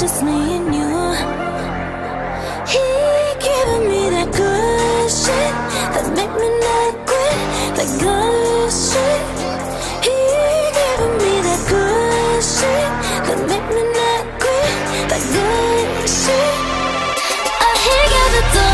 just me and you. He giving me that good shit that make me not quit. That good shit. He giving me that good shit that make me not quit. That good shit. Oh, he gave it to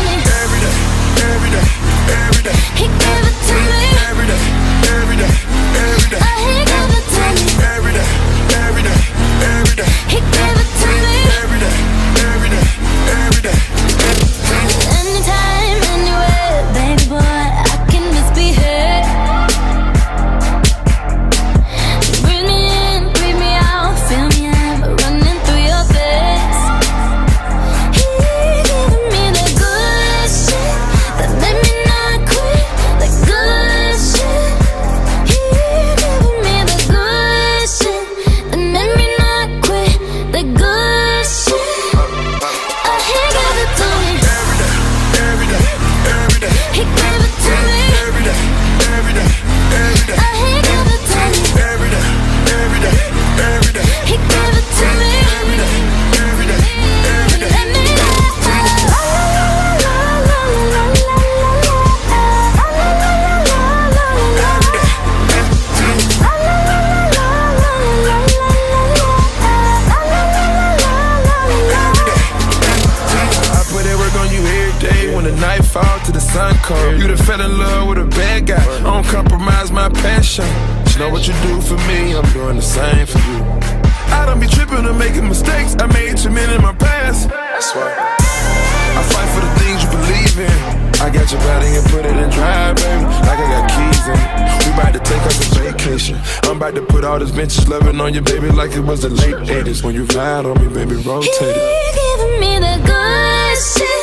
day when the night fall to the sun come. You done fell in love with a bad guy. I don't compromise my passion. You know what you do for me, I'm doing the same for you. I don't be tripping or making mistakes. I made too many in my past. That's why I fight for the things you believe in. I got your body and put it in drive, baby. Like I got keys in. We about to take us a vacation. I'm about to put all this vintage loving on you, baby, like it was the late 80s. When you ride on me, baby, rotate it. giving me the good shit